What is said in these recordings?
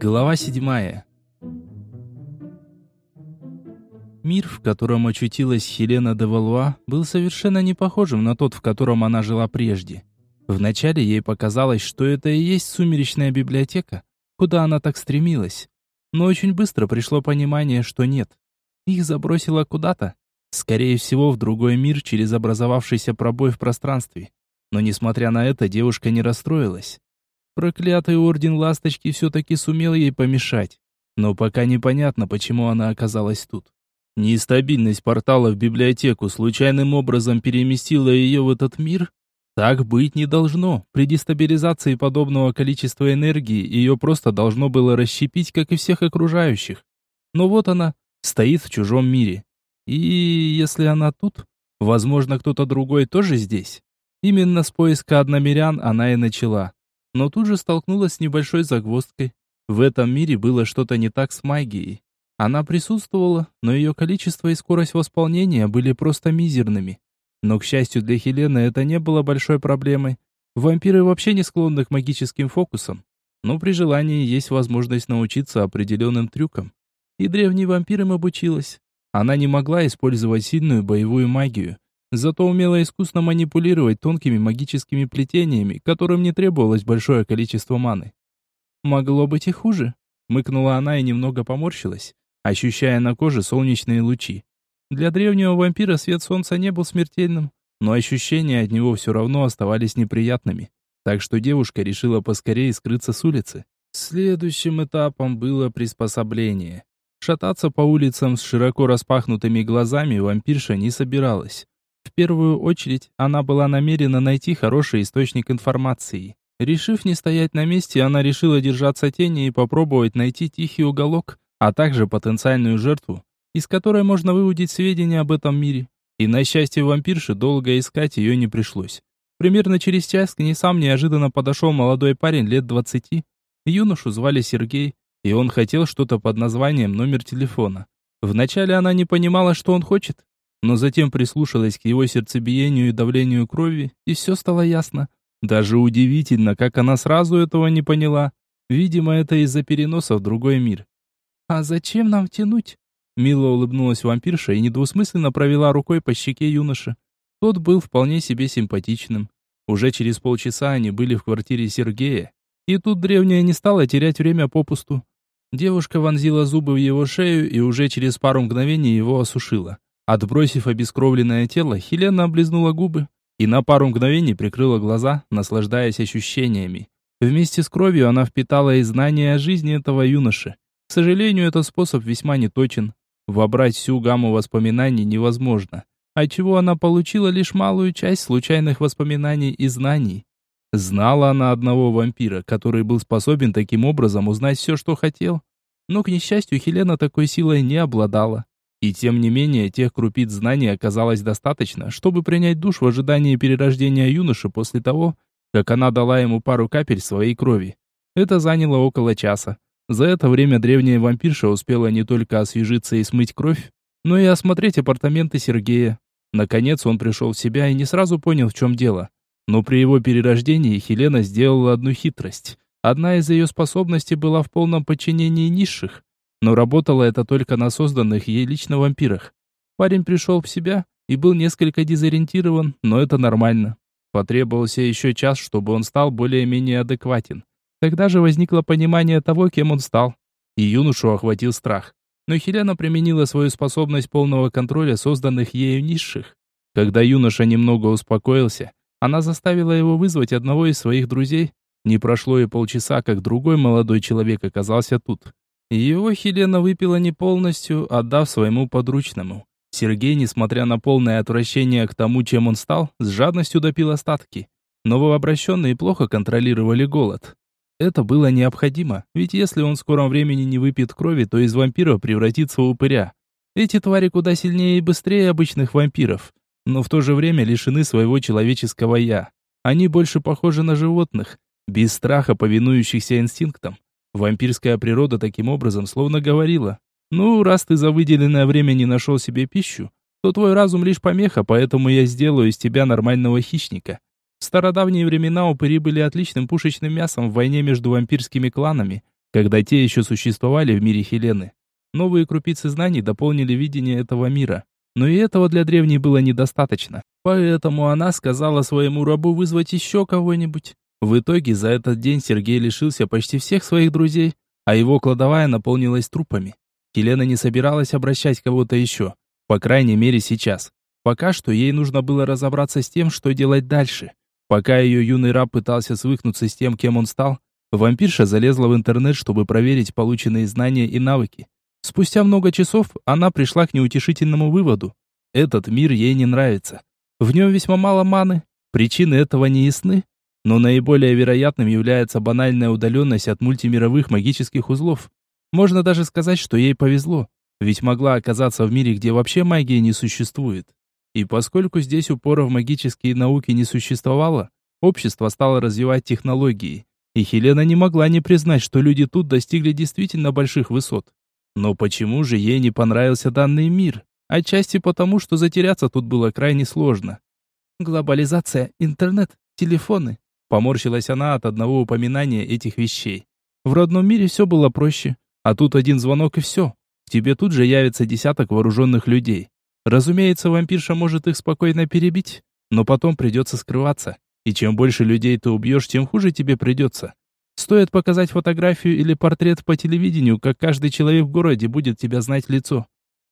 Глава седьмая. Мир, в котором очутилась Хелена де Валуа, был совершенно не похожим на тот, в котором она жила прежде. Вначале ей показалось, что это и есть сумеречная библиотека, куда она так стремилась. Но очень быстро пришло понимание, что нет. Их забросило куда-то, скорее всего, в другой мир через образовавшийся пробой в пространстве. Но несмотря на это, девушка не расстроилась. Проклятый орден ласточки все-таки сумел ей помешать. Но пока непонятно, почему она оказалась тут. Нестабильность портала в библиотеку случайным образом переместила ее в этот мир? Так быть не должно. При дестабилизации подобного количества энергии ее просто должно было расщепить, как и всех окружающих. Но вот она, стоит в чужом мире. И если она тут, возможно, кто-то другой тоже здесь. Именно с поиска одномирян она и начала. Но тут же столкнулась с небольшой загвоздкой. В этом мире было что-то не так с магией. Она присутствовала, но ее количество и скорость восполнения были просто мизерными. Но, к счастью для Хелены, это не было большой проблемой. Вампиры вообще не склонны к магическим фокусам. Но при желании есть возможность научиться определенным трюкам. И древний вампир им обучилась. Она не могла использовать сильную боевую магию, зато умела искусно манипулировать тонкими магическими плетениями, которым не требовалось большое количество маны. «Могло быть и хуже», — мыкнула она и немного поморщилась, ощущая на коже солнечные лучи. Для древнего вампира свет солнца не был смертельным, но ощущения от него все равно оставались неприятными. Так что девушка решила поскорее скрыться с улицы. Следующим этапом было приспособление. Шататься по улицам с широко распахнутыми глазами вампирша не собиралась. В первую очередь, она была намерена найти хороший источник информации. Решив не стоять на месте, она решила держаться тени и попробовать найти тихий уголок, а также потенциальную жертву, из которой можно выудить сведения об этом мире. И на счастье вампирши долго искать ее не пришлось. Примерно через час к ней сам неожиданно подошел молодой парень лет двадцати. Юношу звали Сергей, и он хотел что-то под названием номер телефона. Вначале она не понимала, что он хочет, но затем прислушалась к его сердцебиению и давлению крови, и все стало ясно. Даже удивительно, как она сразу этого не поняла. Видимо, это из-за переноса в другой мир. «А зачем нам тянуть?» Мило улыбнулась вампирша и недвусмысленно провела рукой по щеке юноши. Тот был вполне себе симпатичным. Уже через полчаса они были в квартире Сергея, и тут древняя не стала терять время попусту. Девушка вонзила зубы в его шею и уже через пару мгновений его осушила. Отбросив обескровленное тело, Хелена облизнула губы и на пару мгновений прикрыла глаза, наслаждаясь ощущениями. Вместе с кровью она впитала и знания о жизни этого юноши. К сожалению, этот способ весьма неточен. Вобрать всю гамму воспоминаний невозможно, отчего она получила лишь малую часть случайных воспоминаний и знаний. Знала она одного вампира, который был способен таким образом узнать все, что хотел. Но, к несчастью, Хелена такой силой не обладала. И тем не менее, тех крупиц знаний оказалось достаточно, чтобы принять душ в ожидании перерождения юноши после того, как она дала ему пару капель своей крови. Это заняло около часа. За это время древняя вампирша успела не только освежиться и смыть кровь, но и осмотреть апартаменты Сергея. Наконец он пришел в себя и не сразу понял, в чем дело. Но при его перерождении Хелена сделала одну хитрость. Одна из ее способностей была в полном подчинении низших, но работало это только на созданных ей лично вампирах. Парень пришел в себя и был несколько дезориентирован, но это нормально. Потребовался еще час, чтобы он стал более-менее адекватен. Тогда же возникло понимание того, кем он стал. И юношу охватил страх. Но Хелена применила свою способность полного контроля созданных ею низших. Когда юноша немного успокоился, она заставила его вызвать одного из своих друзей. Не прошло и полчаса, как другой молодой человек оказался тут. Его Хелена выпила не полностью, отдав своему подручному. Сергей, несмотря на полное отвращение к тому, чем он стал, с жадностью допил остатки. Новообращенные плохо контролировали голод. Это было необходимо, ведь если он в скором времени не выпьет крови, то из вампира превратится в упыря. Эти твари куда сильнее и быстрее обычных вампиров, но в то же время лишены своего человеческого «я». Они больше похожи на животных, без страха повинующихся инстинктам. Вампирская природа таким образом словно говорила, «Ну, раз ты за выделенное время не нашел себе пищу, то твой разум лишь помеха, поэтому я сделаю из тебя нормального хищника. В стародавние времена упыри были отличным пушечным мясом в войне между вампирскими кланами, когда те еще существовали в мире Хелены. Новые крупицы знаний дополнили видение этого мира. Но и этого для древней было недостаточно. Поэтому она сказала своему рабу вызвать еще кого-нибудь. В итоге за этот день Сергей лишился почти всех своих друзей, а его кладовая наполнилась трупами. Елена не собиралась обращать кого-то еще, по крайней мере сейчас. Пока что ей нужно было разобраться с тем, что делать дальше. Пока ее юный раб пытался свыкнуться с тем, кем он стал, вампирша залезла в интернет, чтобы проверить полученные знания и навыки. Спустя много часов она пришла к неутешительному выводу. Этот мир ей не нравится. В нем весьма мало маны, причины этого не ясны, но наиболее вероятным является банальная удаленность от мультимировых магических узлов. Можно даже сказать, что ей повезло, ведь могла оказаться в мире, где вообще магии не существует. И поскольку здесь упора в магические науки не существовало, общество стало развивать технологии, и Хелена не могла не признать, что люди тут достигли действительно больших высот. Но почему же ей не понравился данный мир? Отчасти потому, что затеряться тут было крайне сложно. Глобализация, интернет, телефоны. Поморщилась она от одного упоминания этих вещей. В родном мире все было проще. А тут один звонок и все. К тебе тут же явится десяток вооруженных людей. Разумеется, вампирша может их спокойно перебить, но потом придется скрываться. И чем больше людей ты убьешь, тем хуже тебе придется. Стоит показать фотографию или портрет по телевидению, как каждый человек в городе будет тебя знать лицо.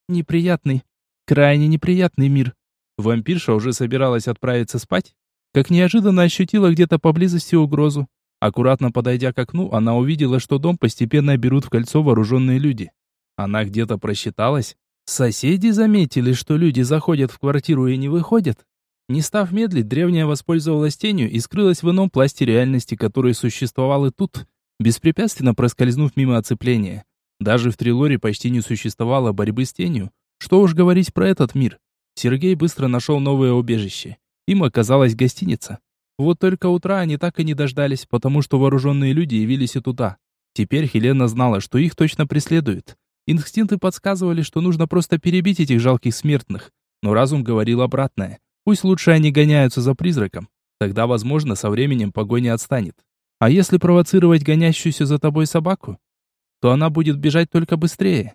Неприятный, крайне неприятный мир. Вампирша уже собиралась отправиться спать, как неожиданно ощутила где-то поблизости угрозу. Аккуратно подойдя к окну, она увидела, что дом постепенно берут в кольцо вооруженные люди. Она где-то просчиталась. Соседи заметили, что люди заходят в квартиру и не выходят. Не став медлить, древняя воспользовалась тенью и скрылась в ином пласте реальности, который существовал и тут, беспрепятственно проскользнув мимо оцепления. Даже в Трилоре почти не существовало борьбы с тенью. Что уж говорить про этот мир. Сергей быстро нашел новое убежище. Им оказалась гостиница. Вот только утра они так и не дождались, потому что вооруженные люди явились и туда. Теперь Хелена знала, что их точно преследуют. Инстинкты подсказывали, что нужно просто перебить этих жалких смертных. Но разум говорил обратное. Пусть лучше они гоняются за призраком. Тогда, возможно, со временем погоня отстанет. А если провоцировать гонящуюся за тобой собаку, то она будет бежать только быстрее.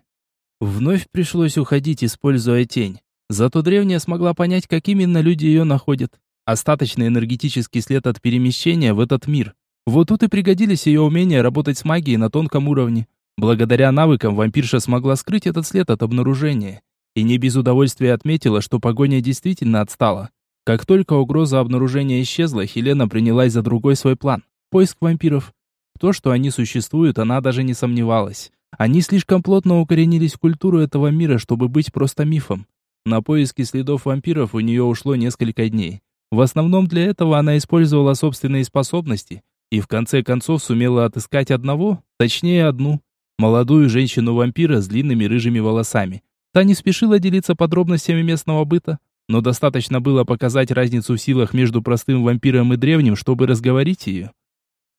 Вновь пришлось уходить, используя тень. Зато древняя смогла понять, как именно люди ее находят. Остаточный энергетический след от перемещения в этот мир. Вот тут и пригодились ее умения работать с магией на тонком уровне. Благодаря навыкам вампирша смогла скрыть этот след от обнаружения. И не без удовольствия отметила, что погоня действительно отстала. Как только угроза обнаружения исчезла, Хелена принялась за другой свой план – поиск вампиров. То, что они существуют, она даже не сомневалась. Они слишком плотно укоренились в культуру этого мира, чтобы быть просто мифом. На поиски следов вампиров у нее ушло несколько дней. В основном для этого она использовала собственные способности и в конце концов сумела отыскать одного, точнее одну, молодую женщину-вампира с длинными рыжими волосами. Та не спешила делиться подробностями местного быта, но достаточно было показать разницу в силах между простым вампиром и древним, чтобы разговорить ее.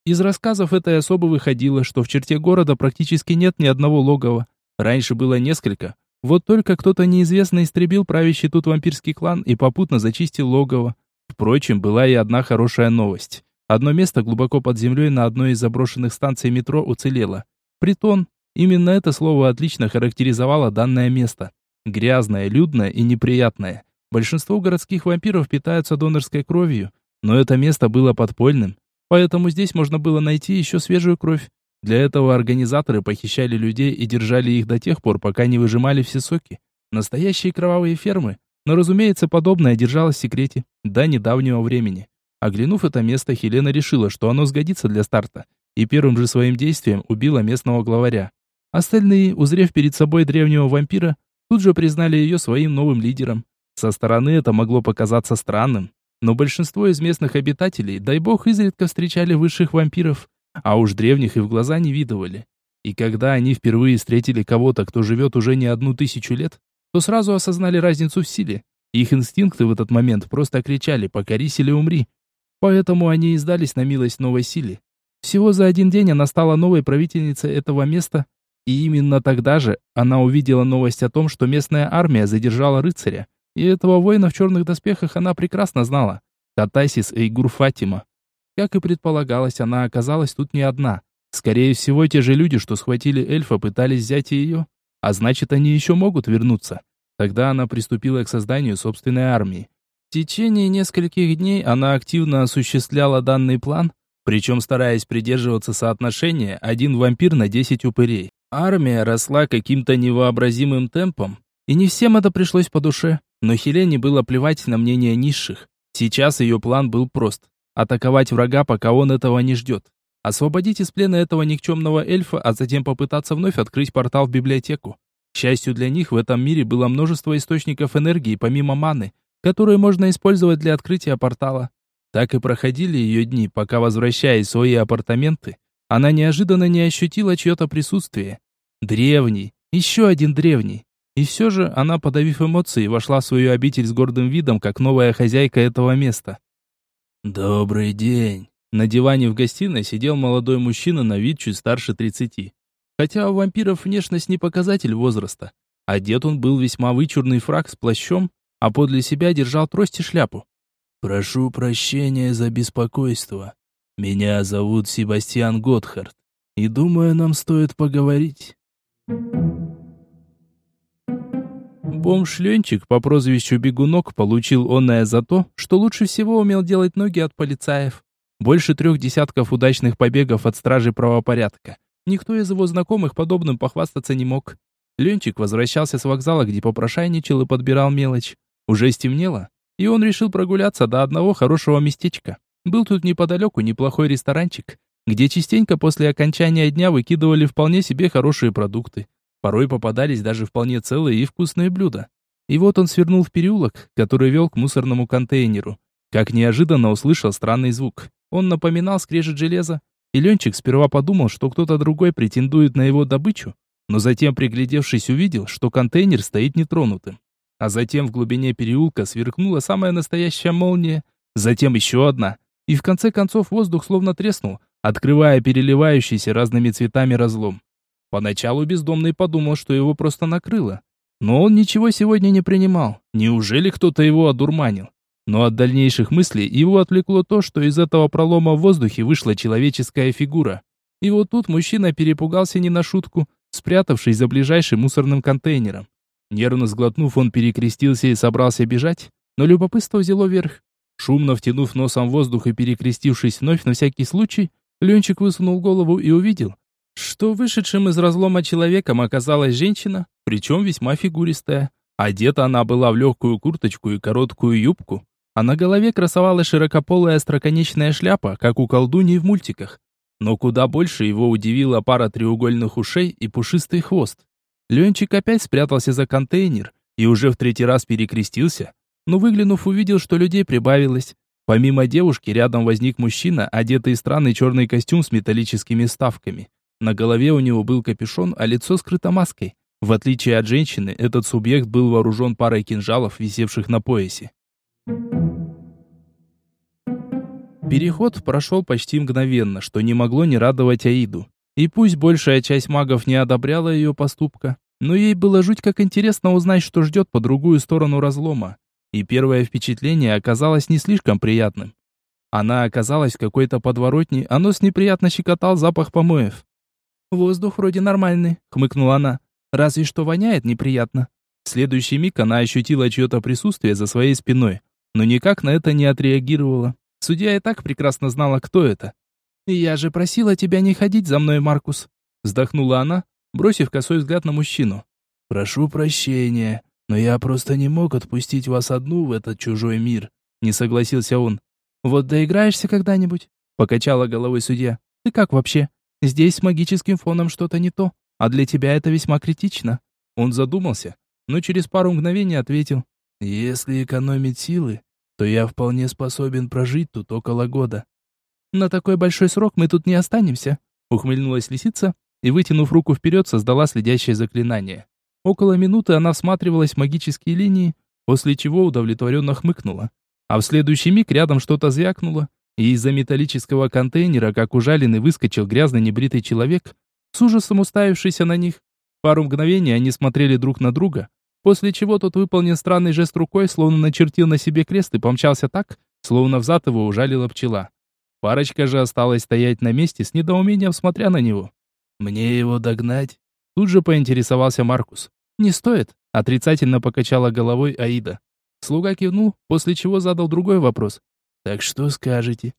Из рассказов этой особы выходило, что в черте города практически нет ни одного логова. Раньше было несколько. Вот только кто-то неизвестно истребил правящий тут вампирский клан и попутно зачистил логово. Впрочем, была и одна хорошая новость. Одно место глубоко под землей на одной из заброшенных станций метро уцелело. Притон. Именно это слово отлично характеризовало данное место. Грязное, людное и неприятное. Большинство городских вампиров питаются донорской кровью, но это место было подпольным, поэтому здесь можно было найти еще свежую кровь. Для этого организаторы похищали людей и держали их до тех пор, пока не выжимали все соки. Настоящие кровавые фермы, но, разумеется, подобное держалось в секрете до недавнего времени. Оглянув это место, Хелена решила, что оно сгодится для старта, и первым же своим действием убила местного главаря. Остальные, узрев перед собой древнего вампира, тут же признали ее своим новым лидером. Со стороны это могло показаться странным, но большинство из местных обитателей, дай бог, изредка встречали высших вампиров, а уж древних и в глаза не видывали. И когда они впервые встретили кого-то, кто живет уже не одну тысячу лет, то сразу осознали разницу в силе. Их инстинкты в этот момент просто кричали «покорись или умри». Поэтому они и сдались на милость новой силе. Всего за один день она стала новой правительницей этого места, и именно тогда же она увидела новость о том, что местная армия задержала рыцаря. И этого воина в черных доспехах она прекрасно знала. Катасис Эйгур Фатима. Как и предполагалось, она оказалась тут не одна. Скорее всего, те же люди, что схватили эльфа, пытались взять ее, а значит, они еще могут вернуться. Тогда она приступила к созданию собственной армии. В течение нескольких дней она активно осуществляла данный план, причем стараясь придерживаться соотношения один вампир на 10 упырей. Армия росла каким-то невообразимым темпом, и не всем это пришлось по душе, но Хелене было плевать на мнение низших. Сейчас ее план был прост – атаковать врага, пока он этого не ждет. Освободить из плена этого никчемного эльфа, а затем попытаться вновь открыть портал в библиотеку. К счастью для них, в этом мире было множество источников энергии, помимо маны, которые можно использовать для открытия портала. Так и проходили ее дни, пока, возвращаясь в свои апартаменты, она неожиданно не ощутила чье-то присутствие. Древний, еще один древний. И все же она, подавив эмоции, вошла в свою обитель с гордым видом, как новая хозяйка этого места. «Добрый день!» На диване в гостиной сидел молодой мужчина на вид чуть старше тридцати. Хотя у вампиров внешность не показатель возраста. Одет он был весьма вычурный фраг с плащом, а подле себя держал трость и шляпу. «Прошу прощения за беспокойство. Меня зовут Себастьян Готхард, и думаю, нам стоит поговорить». Бомж-ленчик по прозвищу Бегунок получил онное за то, что лучше всего умел делать ноги от полицаев. Больше трех десятков удачных побегов от стражи правопорядка. Никто из его знакомых подобным похвастаться не мог. Ленчик возвращался с вокзала, где попрошайничал и подбирал мелочь. Уже стемнело, и он решил прогуляться до одного хорошего местечка. Был тут неподалеку неплохой ресторанчик, где частенько после окончания дня выкидывали вполне себе хорошие продукты. Порой попадались даже вполне целые и вкусные блюда. И вот он свернул в переулок, который вел к мусорному контейнеру. Как неожиданно услышал странный звук. Он напоминал скрежет железа, и Ленчик сперва подумал, что кто-то другой претендует на его добычу, но затем, приглядевшись, увидел, что контейнер стоит нетронутым. А затем в глубине переулка сверкнула самая настоящая молния, затем еще одна, и в конце концов воздух словно треснул, открывая переливающийся разными цветами разлом. Поначалу бездомный подумал, что его просто накрыло. Но он ничего сегодня не принимал. Неужели кто-то его одурманил? Но от дальнейших мыслей его отвлекло то, что из этого пролома в воздухе вышла человеческая фигура. И вот тут мужчина перепугался не на шутку, спрятавшись за ближайшим мусорным контейнером. Нервно сглотнув, он перекрестился и собрался бежать, но любопытство взяло верх. Шумно втянув носом воздух и перекрестившись вновь на всякий случай, Ленчик высунул голову и увидел, что вышедшим из разлома человеком оказалась женщина, причем весьма фигуристая. Одета она была в легкую курточку и короткую юбку, а на голове красовалась широкополая остроконечная шляпа, как у колдуньи в мультиках. Но куда больше его удивила пара треугольных ушей и пушистый хвост. Ленчик опять спрятался за контейнер и уже в третий раз перекрестился, но выглянув увидел, что людей прибавилось. Помимо девушки рядом возник мужчина, одетый в странный черный костюм с металлическими ставками. На голове у него был капюшон, а лицо скрыто маской. В отличие от женщины, этот субъект был вооружен парой кинжалов, висевших на поясе. Переход прошел почти мгновенно, что не могло не радовать Аиду. И пусть большая часть магов не одобряла ее поступка, но ей было жуть как интересно узнать, что ждет по другую сторону разлома. И первое впечатление оказалось не слишком приятным. Она оказалась в какой-то подворотне, а нос неприятно щекотал запах помоев. «Воздух вроде нормальный», — хмыкнула она. «Разве что воняет неприятно». В следующий миг она ощутила чье-то присутствие за своей спиной но никак на это не отреагировала. Судья и так прекрасно знала, кто это. «Я же просила тебя не ходить за мной, Маркус», вздохнула она, бросив косой взгляд на мужчину. «Прошу прощения, но я просто не мог отпустить вас одну в этот чужой мир», не согласился он. «Вот доиграешься когда-нибудь?» покачала головой судья. «Ты как вообще? Здесь с магическим фоном что-то не то, а для тебя это весьма критично». Он задумался, но через пару мгновений ответил. «Если экономить силы, то я вполне способен прожить тут около года. На такой большой срок мы тут не останемся, ухмыльнулась лисица и, вытянув руку вперед, создала следящее заклинание. Около минуты она всматривалась в магические линии, после чего удовлетворенно хмыкнула. А в следующий миг рядом что-то звякнуло, и из-за металлического контейнера, как ужаленный, выскочил грязно небритый человек, с ужасом уставившийся на них. Пару мгновений они смотрели друг на друга, После чего тот выполнил странный жест рукой, словно начертил на себе крест и помчался так, словно взад его ужалила пчела. Парочка же осталась стоять на месте с недоумением, смотря на него. «Мне его догнать?» Тут же поинтересовался Маркус. «Не стоит», — отрицательно покачала головой Аида. Слуга кивнул, после чего задал другой вопрос. «Так что скажете?»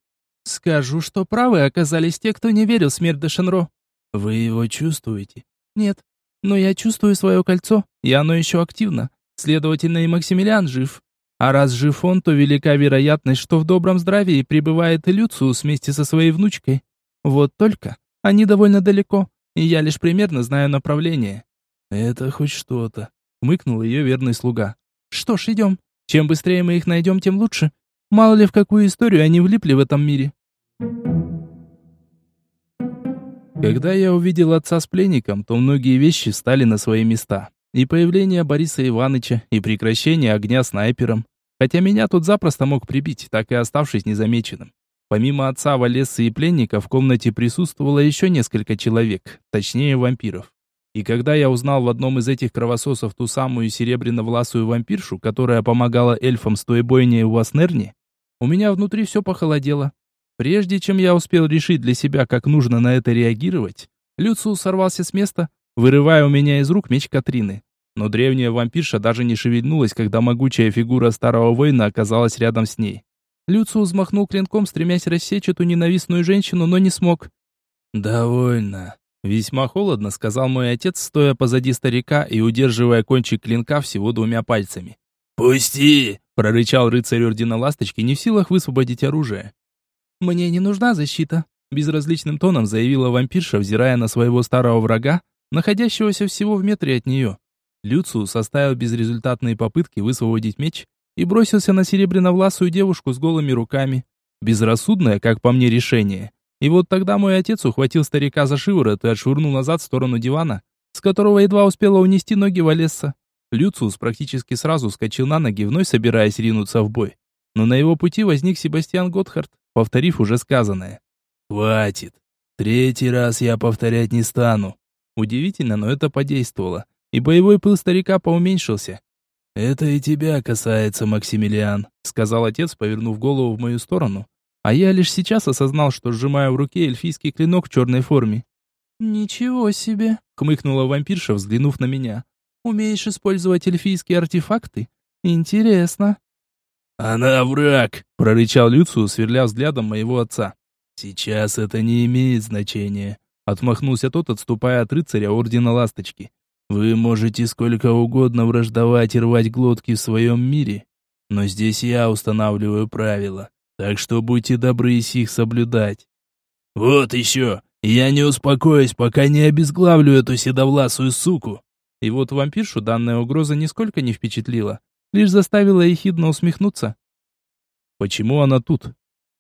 «Скажу, что правы оказались те, кто не верил в смерть Дешенро». «Вы его чувствуете?» «Нет, но я чувствую свое кольцо, и оно еще активно. Следовательно, и Максимилиан жив. А раз жив он, то велика вероятность, что в добром здравии пребывает и Люциус вместе со своей внучкой. Вот только они довольно далеко, и я лишь примерно знаю направление». «Это хоть что-то», — хмыкнул ее верный слуга. «Что ж, идем. Чем быстрее мы их найдем, тем лучше. Мало ли в какую историю они влипли в этом мире». Когда я увидел отца с пленником, то многие вещи стали на свои места. И появление Бориса Ивановича, и прекращение огня снайпером. Хотя меня тут запросто мог прибить, так и оставшись незамеченным. Помимо отца Валессы и пленника в комнате присутствовало еще несколько человек, точнее вампиров. И когда я узнал в одном из этих кровососов ту самую серебряно-власую вампиршу, которая помогала эльфам с той бойней у Аснерни, у меня внутри все похолодело. Прежде чем я успел решить для себя, как нужно на это реагировать, Люциус сорвался с места, вырывая у меня из рук меч Катрины. Но древняя вампирша даже не шевельнулась, когда могучая фигура старого воина оказалась рядом с ней. Люциус взмахнул клинком, стремясь рассечь эту ненавистную женщину, но не смог. «Довольно», — весьма холодно сказал мой отец, стоя позади старика и удерживая кончик клинка всего двумя пальцами. «Пусти!» — прорычал рыцарь Ордена Ласточки, не в силах высвободить оружие. «Мне не нужна защита», — безразличным тоном заявила вампирша, взирая на своего старого врага, находящегося всего в метре от нее. Люциус оставил безрезультатные попытки высвободить меч и бросился на серебряновласую девушку с голыми руками. Безрассудное, как по мне, решение. И вот тогда мой отец ухватил старика за шиворот и отшвырнул назад в сторону дивана, с которого едва успела унести ноги Валесса. Люциус практически сразу вскочил на ноги, вновь собираясь ринуться в бой. Но на его пути возник Себастьян Готхард, повторив уже сказанное. «Хватит. Третий раз я повторять не стану». Удивительно, но это подействовало, и боевой пыл старика поуменьшился. «Это и тебя касается, Максимилиан», — сказал отец, повернув голову в мою сторону. А я лишь сейчас осознал, что сжимаю в руке эльфийский клинок в черной форме. «Ничего себе!» — хмыкнула вампирша, взглянув на меня. «Умеешь использовать эльфийские артефакты? Интересно!» «Она враг!» — прорычал Люциус, сверля взглядом моего отца. «Сейчас это не имеет значения», — отмахнулся тот, отступая от рыцаря Ордена Ласточки. «Вы можете сколько угодно враждовать и рвать глотки в своем мире, но здесь я устанавливаю правила, так что будьте добры их соблюдать». «Вот еще! Я не успокоюсь, пока не обезглавлю эту седовласую суку!» И вот вампиршу данная угроза нисколько не впечатлила лишь заставила ехидно усмехнуться. «Почему она тут?»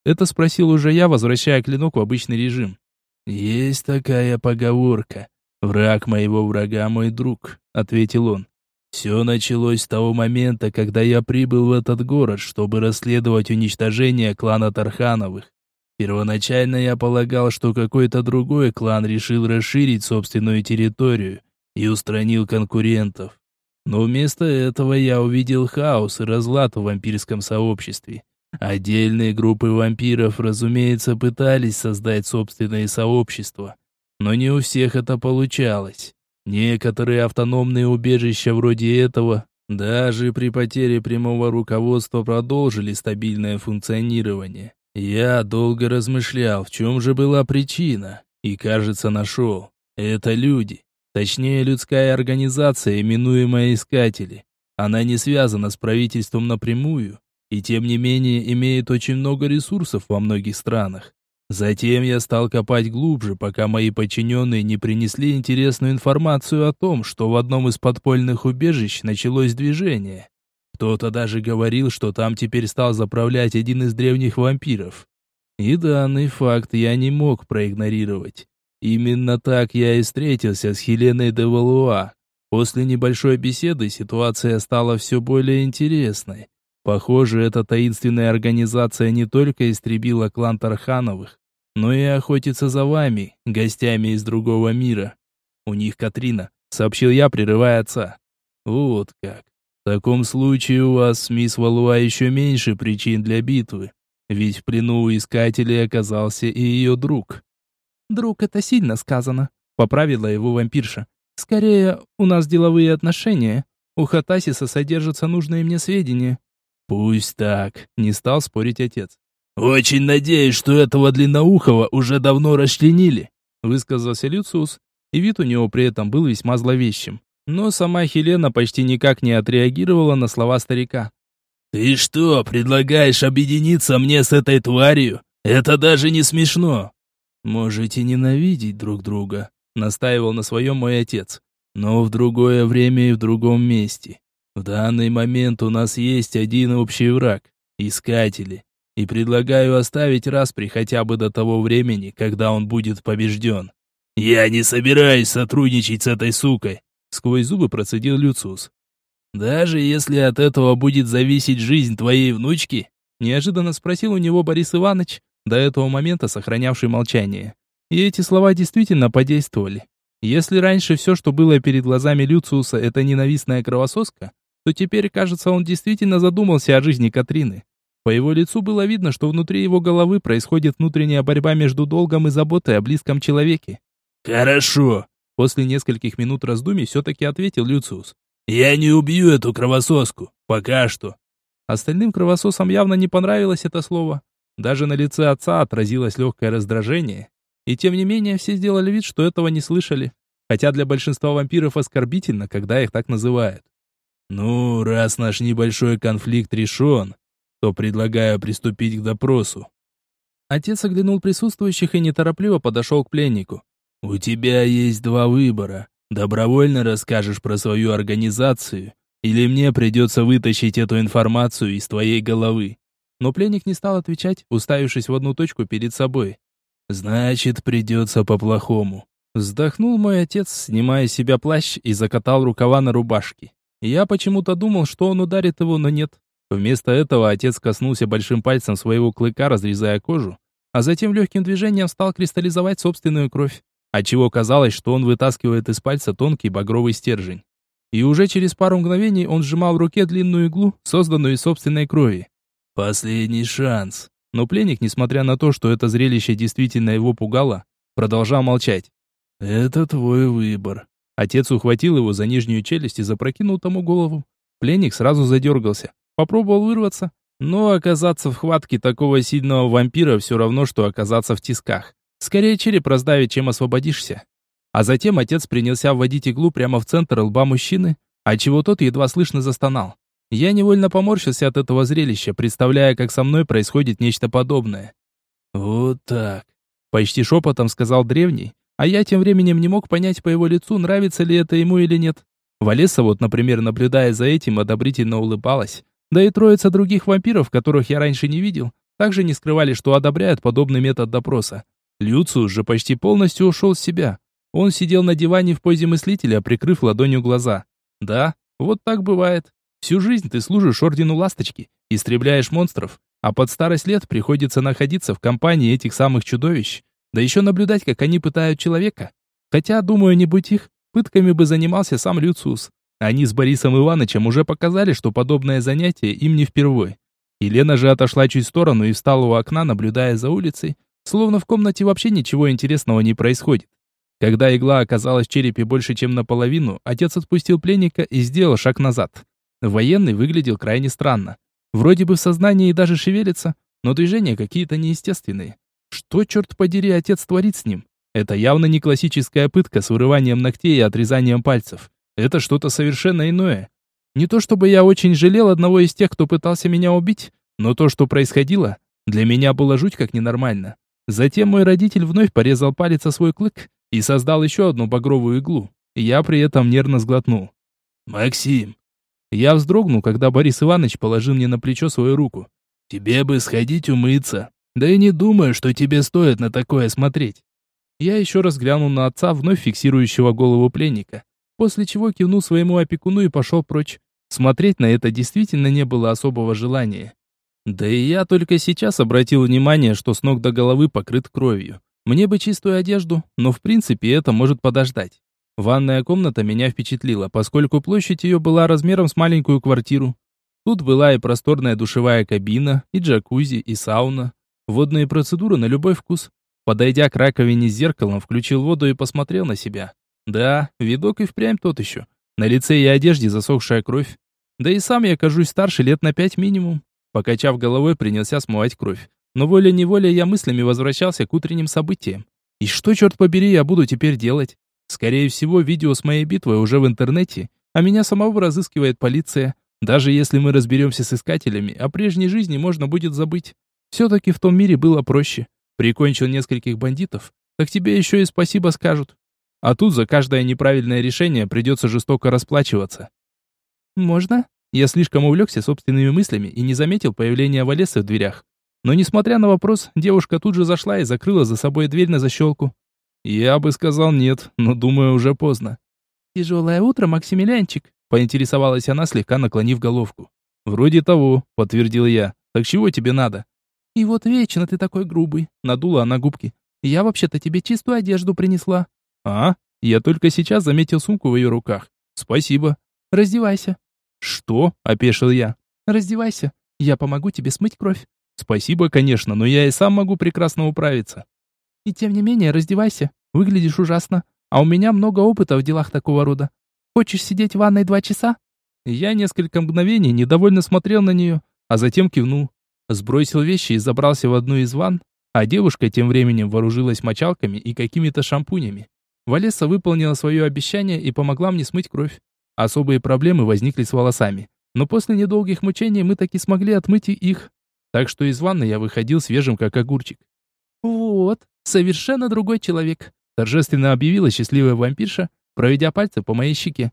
Это спросил уже я, возвращая клинок в обычный режим. «Есть такая поговорка. Враг моего врага мой друг», — ответил он. «Все началось с того момента, когда я прибыл в этот город, чтобы расследовать уничтожение клана Тархановых. Первоначально я полагал, что какой-то другой клан решил расширить собственную территорию и устранил конкурентов. Но вместо этого я увидел хаос и разлад в вампирском сообществе. Отдельные группы вампиров, разумеется, пытались создать собственные сообщества, но не у всех это получалось. Некоторые автономные убежища вроде этого, даже при потере прямого руководства продолжили стабильное функционирование. Я долго размышлял, в чем же была причина, и, кажется, нашел. Это люди. Точнее, людская организация, именуемая «Искатели». Она не связана с правительством напрямую, и тем не менее имеет очень много ресурсов во многих странах. Затем я стал копать глубже, пока мои подчиненные не принесли интересную информацию о том, что в одном из подпольных убежищ началось движение. Кто-то даже говорил, что там теперь стал заправлять один из древних вампиров. И данный факт я не мог проигнорировать. Именно так я и встретился с Хеленой де Валуа. После небольшой беседы ситуация стала все более интересной. Похоже, эта таинственная организация не только истребила клан Тархановых, но и охотится за вами, гостями из другого мира. У них Катрина, сообщил я, прерывая отца. Вот как. В таком случае у вас, мисс Валуа, еще меньше причин для битвы. Ведь в плену у искателей оказался и ее друг. «Друг, это сильно сказано», — поправила его вампирша. «Скорее, у нас деловые отношения. У Хатасиса содержатся нужные мне сведения». «Пусть так», — не стал спорить отец. «Очень надеюсь, что этого длинноухого уже давно расчленили», — высказался Люциус, и вид у него при этом был весьма зловещим. Но сама Хелена почти никак не отреагировала на слова старика. «Ты что, предлагаешь объединиться мне с этой тварью? Это даже не смешно!» «Можете ненавидеть друг друга», — настаивал на своем мой отец. «Но в другое время и в другом месте. В данный момент у нас есть один общий враг — искатели. И предлагаю оставить распри хотя бы до того времени, когда он будет побежден». «Я не собираюсь сотрудничать с этой сукой», — сквозь зубы процедил Люциус. «Даже если от этого будет зависеть жизнь твоей внучки?» Неожиданно спросил у него Борис Иванович, до этого момента сохранявший молчание. И эти слова действительно подействовали. Если раньше все, что было перед глазами Люциуса, это ненавистная кровососка, то теперь, кажется, он действительно задумался о жизни Катрины. По его лицу было видно, что внутри его головы происходит внутренняя борьба между долгом и заботой о близком человеке. «Хорошо», — после нескольких минут раздумий все-таки ответил Люциус. «Я не убью эту кровососку. Пока что». Остальным кровососам явно не понравилось это слово. Даже на лице отца отразилось легкое раздражение. И тем не менее все сделали вид, что этого не слышали. Хотя для большинства вампиров оскорбительно, когда их так называют. «Ну, раз наш небольшой конфликт решен, то предлагаю приступить к допросу». Отец оглянул присутствующих и неторопливо подошел к пленнику. «У тебя есть два выбора. Добровольно расскажешь про свою организацию, или мне придется вытащить эту информацию из твоей головы. Но пленник не стал отвечать, уставившись в одну точку перед собой. Значит, придется по-плохому. Вздохнул мой отец, снимая с себя плащ и закатал рукава на рубашке. Я почему-то думал, что он ударит его, но нет. Вместо этого отец коснулся большим пальцем своего клыка, разрезая кожу, а затем легким движением стал кристаллизовать собственную кровь отчего казалось, что он вытаскивает из пальца тонкий багровый стержень. И уже через пару мгновений он сжимал в руке длинную иглу, созданную из собственной крови. Последний шанс. Но пленник, несмотря на то, что это зрелище действительно его пугало, продолжал молчать. «Это твой выбор». Отец ухватил его за нижнюю челюсть и запрокинул тому голову. Пленник сразу задергался. Попробовал вырваться, но оказаться в хватке такого сильного вампира все равно, что оказаться в тисках. Скорее череп раздавит, чем освободишься. А затем отец принялся вводить иглу прямо в центр лба мужчины, отчего тот едва слышно застонал. Я невольно поморщился от этого зрелища, представляя, как со мной происходит нечто подобное. «Вот так», — почти шепотом сказал древний, а я тем временем не мог понять по его лицу, нравится ли это ему или нет. Валеса вот, например, наблюдая за этим, одобрительно улыбалась. Да и троица других вампиров, которых я раньше не видел, также не скрывали, что одобряют подобный метод допроса. Люциус же почти полностью ушел в себя. Он сидел на диване в позе мыслителя, прикрыв ладонью глаза. Да, вот так бывает. Всю жизнь ты служишь ордену ласточки, истребляешь монстров, а под старость лет приходится находиться в компании этих самых чудовищ, да еще наблюдать, как они пытают человека. Хотя, думаю, не будь их, пытками бы занимался сам Люциус. Они с Борисом Ивановичем уже показали, что подобное занятие им не впервой. Елена же отошла чуть в сторону и встала у окна, наблюдая за улицей, Словно в комнате вообще ничего интересного не происходит. Когда игла оказалась в черепе больше, чем наполовину, отец отпустил пленника и сделал шаг назад. Военный выглядел крайне странно. Вроде бы в сознании даже шевелится, но движения какие-то неестественные. Что, черт подери, отец творит с ним? Это явно не классическая пытка с вырыванием ногтей и отрезанием пальцев. Это что-то совершенно иное. Не то чтобы я очень жалел одного из тех, кто пытался меня убить, но то, что происходило, для меня было жуть как ненормально. Затем мой родитель вновь порезал палец о свой клык и создал еще одну багровую иглу. Я при этом нервно сглотнул. «Максим!» Я вздрогнул, когда Борис Иванович положил мне на плечо свою руку. «Тебе бы сходить умыться. Да и не думаю, что тебе стоит на такое смотреть». Я еще раз глянул на отца, вновь фиксирующего голову пленника, после чего кивнул своему опекуну и пошел прочь. Смотреть на это действительно не было особого желания. Да и я только сейчас обратил внимание, что с ног до головы покрыт кровью. Мне бы чистую одежду, но в принципе это может подождать. Ванная комната меня впечатлила, поскольку площадь ее была размером с маленькую квартиру. Тут была и просторная душевая кабина, и джакузи, и сауна. Водные процедуры на любой вкус. Подойдя к раковине с зеркалом, включил воду и посмотрел на себя. Да, видок и впрямь тот еще. На лице и одежде засохшая кровь. Да и сам я кажусь старше лет на пять минимум. Покачав головой, принялся смывать кровь. Но волей-неволей я мыслями возвращался к утренним событиям. И что, черт побери, я буду теперь делать? Скорее всего, видео с моей битвой уже в интернете, а меня самого разыскивает полиция. Даже если мы разберемся с искателями, о прежней жизни можно будет забыть. Все-таки в том мире было проще. Прикончил нескольких бандитов, так тебе еще и спасибо скажут. А тут за каждое неправильное решение придется жестоко расплачиваться. «Можно?» Я слишком увлекся собственными мыслями и не заметил появления Валесы в дверях. Но несмотря на вопрос, девушка тут же зашла и закрыла за собой дверь на защелку. Я бы сказал нет, но думаю, уже поздно. «Тяжелое утро, Максимилянчик», — поинтересовалась она, слегка наклонив головку. «Вроде того», — подтвердил я. «Так чего тебе надо?» «И вот вечно ты такой грубый», — надула она губки. «Я вообще-то тебе чистую одежду принесла». «А?» Я только сейчас заметил сумку в ее руках. «Спасибо». «Раздевайся». «Что?» — опешил я. «Раздевайся. Я помогу тебе смыть кровь». «Спасибо, конечно, но я и сам могу прекрасно управиться». «И тем не менее, раздевайся. Выглядишь ужасно. А у меня много опыта в делах такого рода. Хочешь сидеть в ванной два часа?» Я несколько мгновений недовольно смотрел на нее, а затем кивнул. Сбросил вещи и забрался в одну из ванн, а девушка тем временем вооружилась мочалками и какими-то шампунями. Валеса выполнила свое обещание и помогла мне смыть кровь. Особые проблемы возникли с волосами. Но после недолгих мучений мы таки смогли отмыть их. Так что из ванны я выходил свежим, как огурчик. «Вот, совершенно другой человек», торжественно объявила счастливая вампирша, проведя пальцы по моей щеке.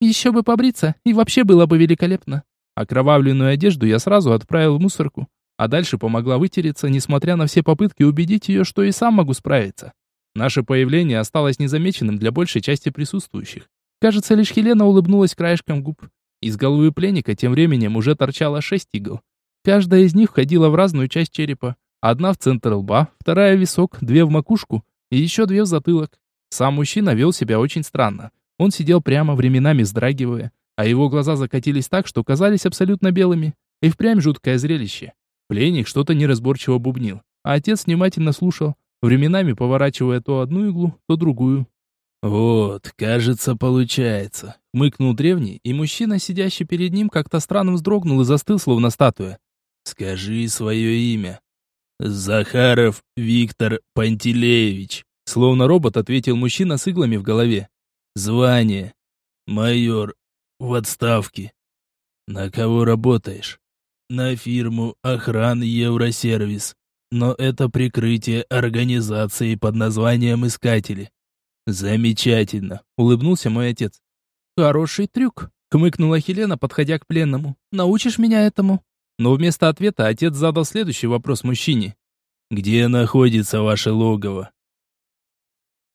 «Еще бы побриться, и вообще было бы великолепно». Окровавленную одежду я сразу отправил в мусорку, а дальше помогла вытереться, несмотря на все попытки убедить ее, что и сам могу справиться. Наше появление осталось незамеченным для большей части присутствующих. Кажется, лишь Хелена улыбнулась краешком губ. Из головы пленника тем временем уже торчало шесть игл. Каждая из них входила в разную часть черепа. Одна в центр лба, вторая в висок, две в макушку и еще две в затылок. Сам мужчина вел себя очень странно. Он сидел прямо, временами вздрагивая, а его глаза закатились так, что казались абсолютно белыми. И впрямь жуткое зрелище. Пленник что-то неразборчиво бубнил, а отец внимательно слушал, временами поворачивая то одну иглу, то другую. «Вот, кажется, получается», — мыкнул древний, и мужчина, сидящий перед ним, как-то странно вздрогнул и застыл, словно статуя. «Скажи свое имя». «Захаров Виктор Пантелеевич», — словно робот ответил мужчина с иглами в голове. «Звание. Майор. В отставке». «На кого работаешь?» «На фирму охраны Евросервис. Но это прикрытие организации под названием «Искатели». «Замечательно», — улыбнулся мой отец. «Хороший трюк», — хмыкнула Хелена, подходя к пленному. «Научишь меня этому?» Но вместо ответа отец задал следующий вопрос мужчине. «Где находится ваше логово?»